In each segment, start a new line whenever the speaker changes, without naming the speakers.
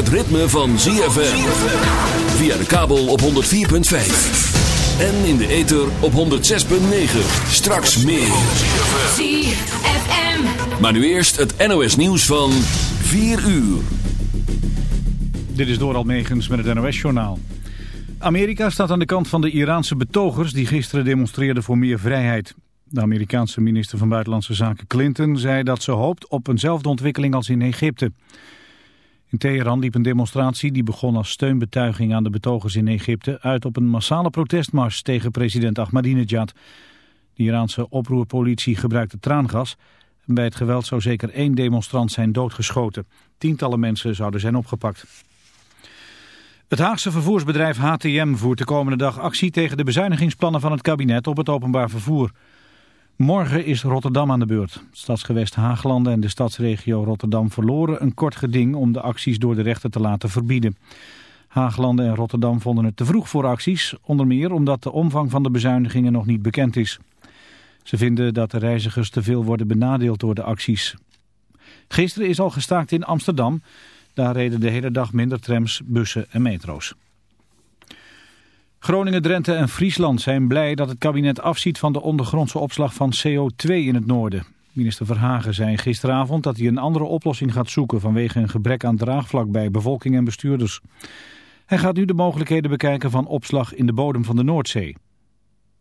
het ritme van ZFM. Via de kabel op 104.5. En in de ether op 106.9. Straks meer.
ZFM.
Maar nu eerst het NOS nieuws van 4 uur.
Dit is Doral Megens met het NOS-journaal. Amerika staat aan de kant van de Iraanse betogers die gisteren demonstreerden voor meer vrijheid. De Amerikaanse minister van Buitenlandse Zaken Clinton zei dat ze hoopt op eenzelfde ontwikkeling als in Egypte. In Teheran liep een demonstratie die begon als steunbetuiging aan de betogers in Egypte uit op een massale protestmars tegen president Ahmadinejad. De Iraanse oproerpolitie gebruikte traangas en bij het geweld zou zeker één demonstrant zijn doodgeschoten. Tientallen mensen zouden zijn opgepakt. Het Haagse vervoersbedrijf HTM voert de komende dag actie tegen de bezuinigingsplannen van het kabinet op het openbaar vervoer. Morgen is Rotterdam aan de beurt. Stadsgewest Haaglanden en de stadsregio Rotterdam verloren een kort geding om de acties door de rechter te laten verbieden. Haaglanden en Rotterdam vonden het te vroeg voor acties, onder meer omdat de omvang van de bezuinigingen nog niet bekend is. Ze vinden dat de reizigers te veel worden benadeeld door de acties. Gisteren is al gestaakt in Amsterdam. Daar reden de hele dag minder trams, bussen en metro's. Groningen, Drenthe en Friesland zijn blij dat het kabinet afziet van de ondergrondse opslag van CO2 in het noorden. Minister Verhagen zei gisteravond dat hij een andere oplossing gaat zoeken vanwege een gebrek aan draagvlak bij bevolking en bestuurders. Hij gaat nu de mogelijkheden bekijken van opslag in de bodem van de Noordzee.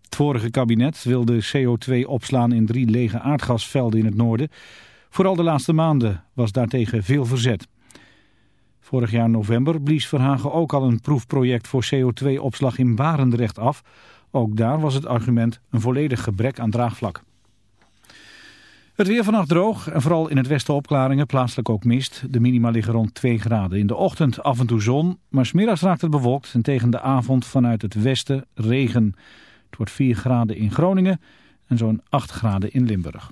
Het vorige kabinet wilde CO2 opslaan in drie lege aardgasvelden in het noorden. Vooral de laatste maanden was daartegen veel verzet. Vorig jaar november blies Verhagen ook al een proefproject voor CO2-opslag in Barendrecht af. Ook daar was het argument een volledig gebrek aan draagvlak. Het weer vannacht droog en vooral in het westen opklaringen, plaatselijk ook mist. De minima liggen rond 2 graden. In de ochtend af en toe zon, maar smiddags raakt het bewolkt en tegen de avond vanuit het westen regen. Het wordt 4 graden in Groningen en zo'n 8 graden in Limburg.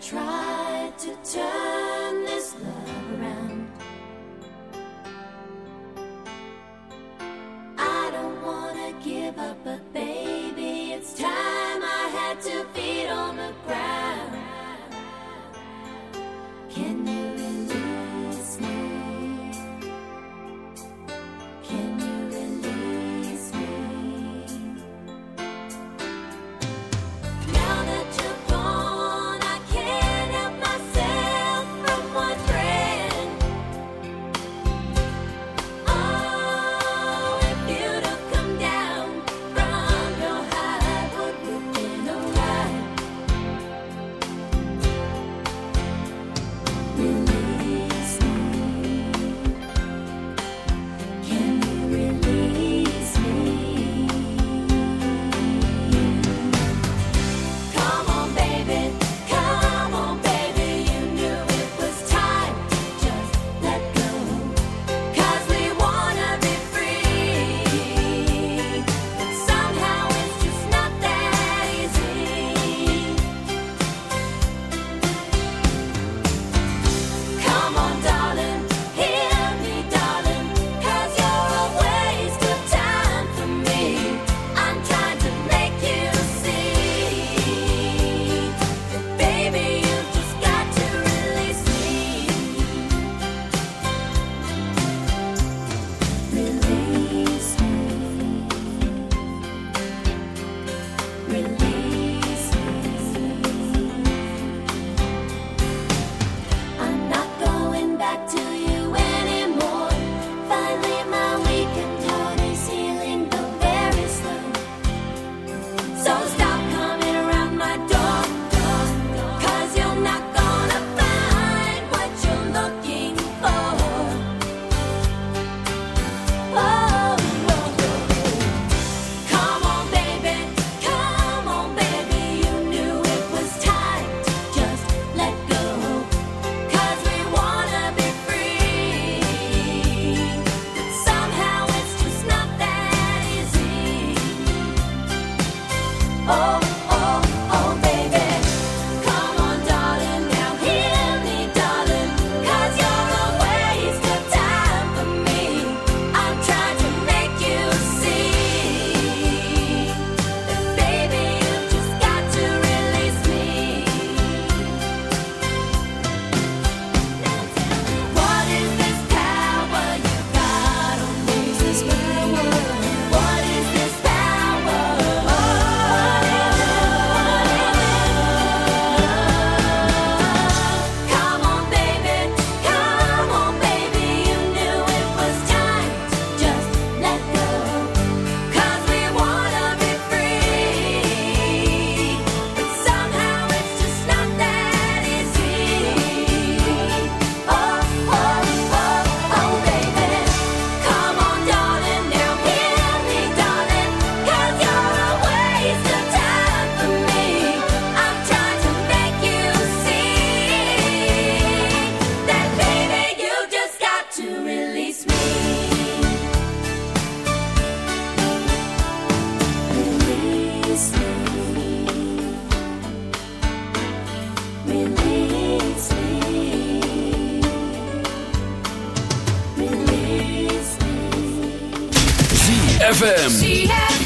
You to no one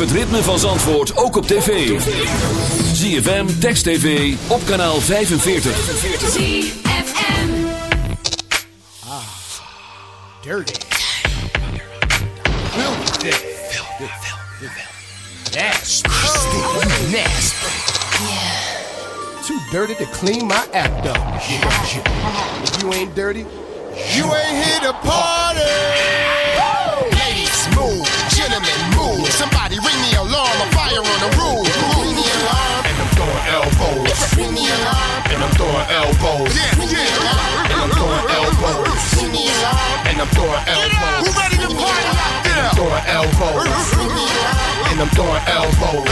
het ritme van Zandvoort ook op tv. ZFM, Text TV, op kanaal 45.
ZFM.
Dirty. Filthy. Nasty. Nasty. Too dirty to clean my act up. If you ain't dirty, you ain't here to party. Fire on the roof. Ring the alarm. And I'm throwing elbows. Ring the alarm. And I'm throwing elbows. And I'm throwing elbows. Ring the alarm. And I'm throwing elbows. Who ready to party out there? I'm throwing elbows. And I'm throwing elbows.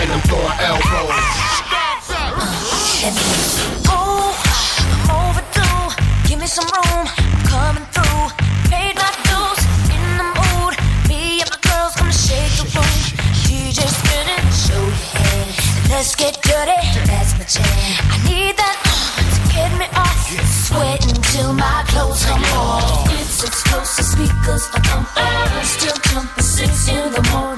And I'm throwing elbows.
Oh, I'm overdue. Give me some room. I'm coming Let's get dirty. That's my jam. I need that to get me off. Sweating till my clothes come off. It's explosive speakers thumping. Still jumping six in the morning.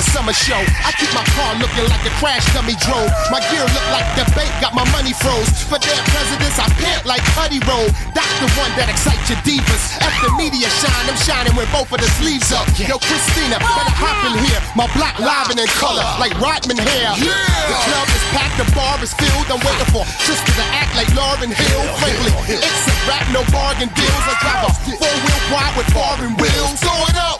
A
summer show. I keep my car looking like a crash dummy drove. My gear look like the bank got my money froze. For damn presidents, I pimp like Cuddy Roll. That's the one that excites your divas. After media shine, I'm shining with both of the sleeves up. Yo, Christina, better hop in here. My block live and in color, like Rodman hair. The club is packed, the bar is filled. I'm waiting for sister to act like Lauryn Hill. Frankly, it's a rap, no bargain deals. I drive a four-wheel quad with foreign wheels. Throw it up,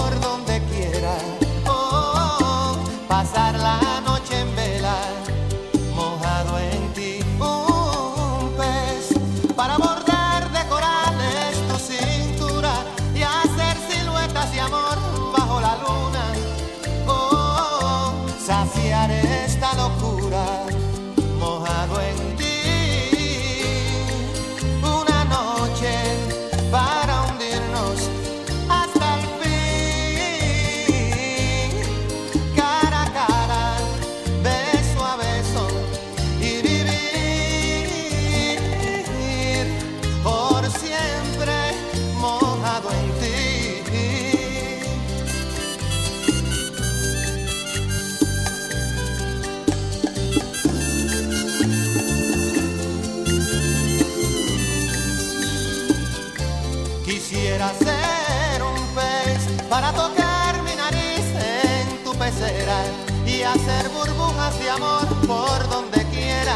ser un pez para tocar mi nariz en tu pecera y hacer burbujas de amor por donde quiera.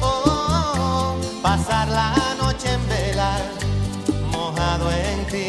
Oh, pasar la noche en vela, mojado en ti.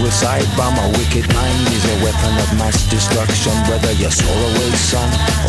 Suicide bomb, a wicked mind is a weapon of mass destruction. Whether you're Solarway Sun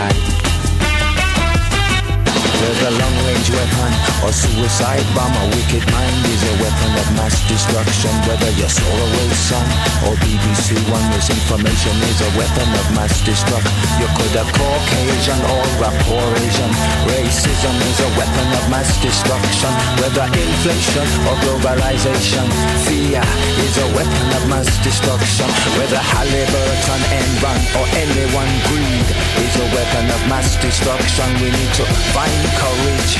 tonight. Whether long-range weapon or suicide bomb, a wicked mind is a weapon of mass destruction. Whether you're Solarway Sun or BBC One, misinformation is a weapon of mass destruction. You could have Caucasian or rapport Asian. Racism is a weapon of mass destruction. Whether inflation or globalization, fear is a weapon of mass destruction. Whether Halliburton, Enron or anyone greed is a weapon of mass destruction. We need to find courage,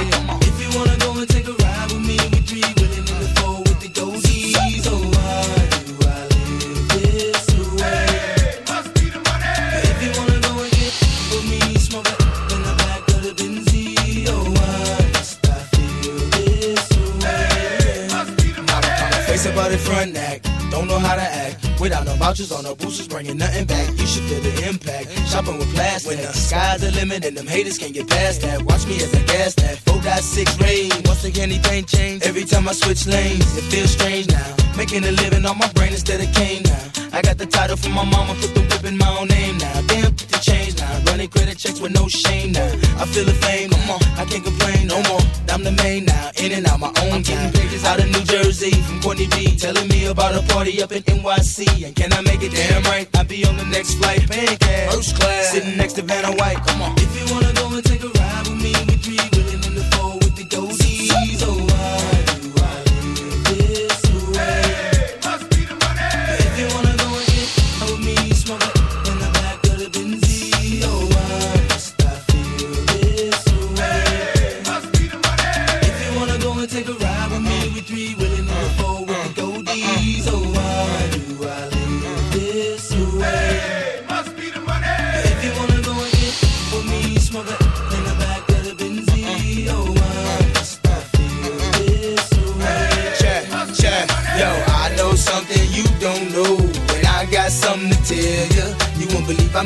Or oh, oh, no vouchers, on no boosters, bringing nothing back. You should feel the impact. Shopping with plastic. When the sky's the limit and them haters can't get past that. Watch me as I gas that. 4.6 rain. Once again, anything change. Every time I switch lanes, it feels strange now. Making a living on my brain instead of cane now. I got the title from my mama, put the whip in my own name now. Damn, put the change now. Running credit checks with no shame now. I feel the fame, come on, I can't complain no more. I'm the main now, in and out my own I'm getting pages out of New Jersey from Courtney B. Telling me about a party up in NYC. And can I make it damn right? I'll be on the next flight, paying cash. First class, sitting next to Vanna White. Come on. If you wanna go and take a ride with me, we three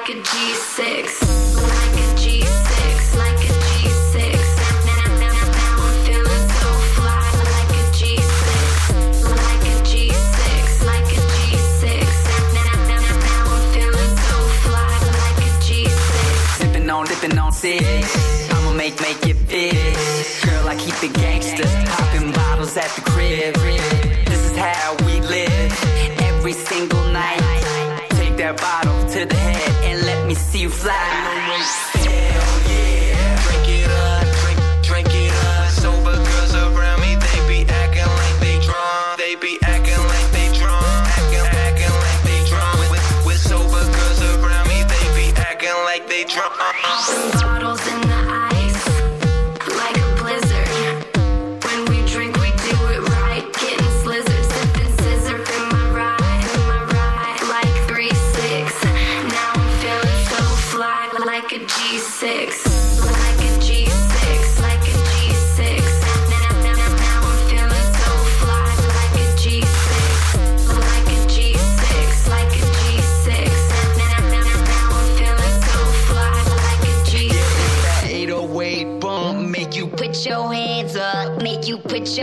like
a G6, like a G6, like a G6. Now, now, now, I'm feeling so fly, like a G6, like a G6, like a G6. Now, now, now, now I'm feeling so fly, like a G6.
Sipping on, dipping on six. I'ma make, make it big. Girl, I keep it gangster. Popping bottles at the crib. This is how we live. Every single night. That bottle to the head and let me see you fly. Hell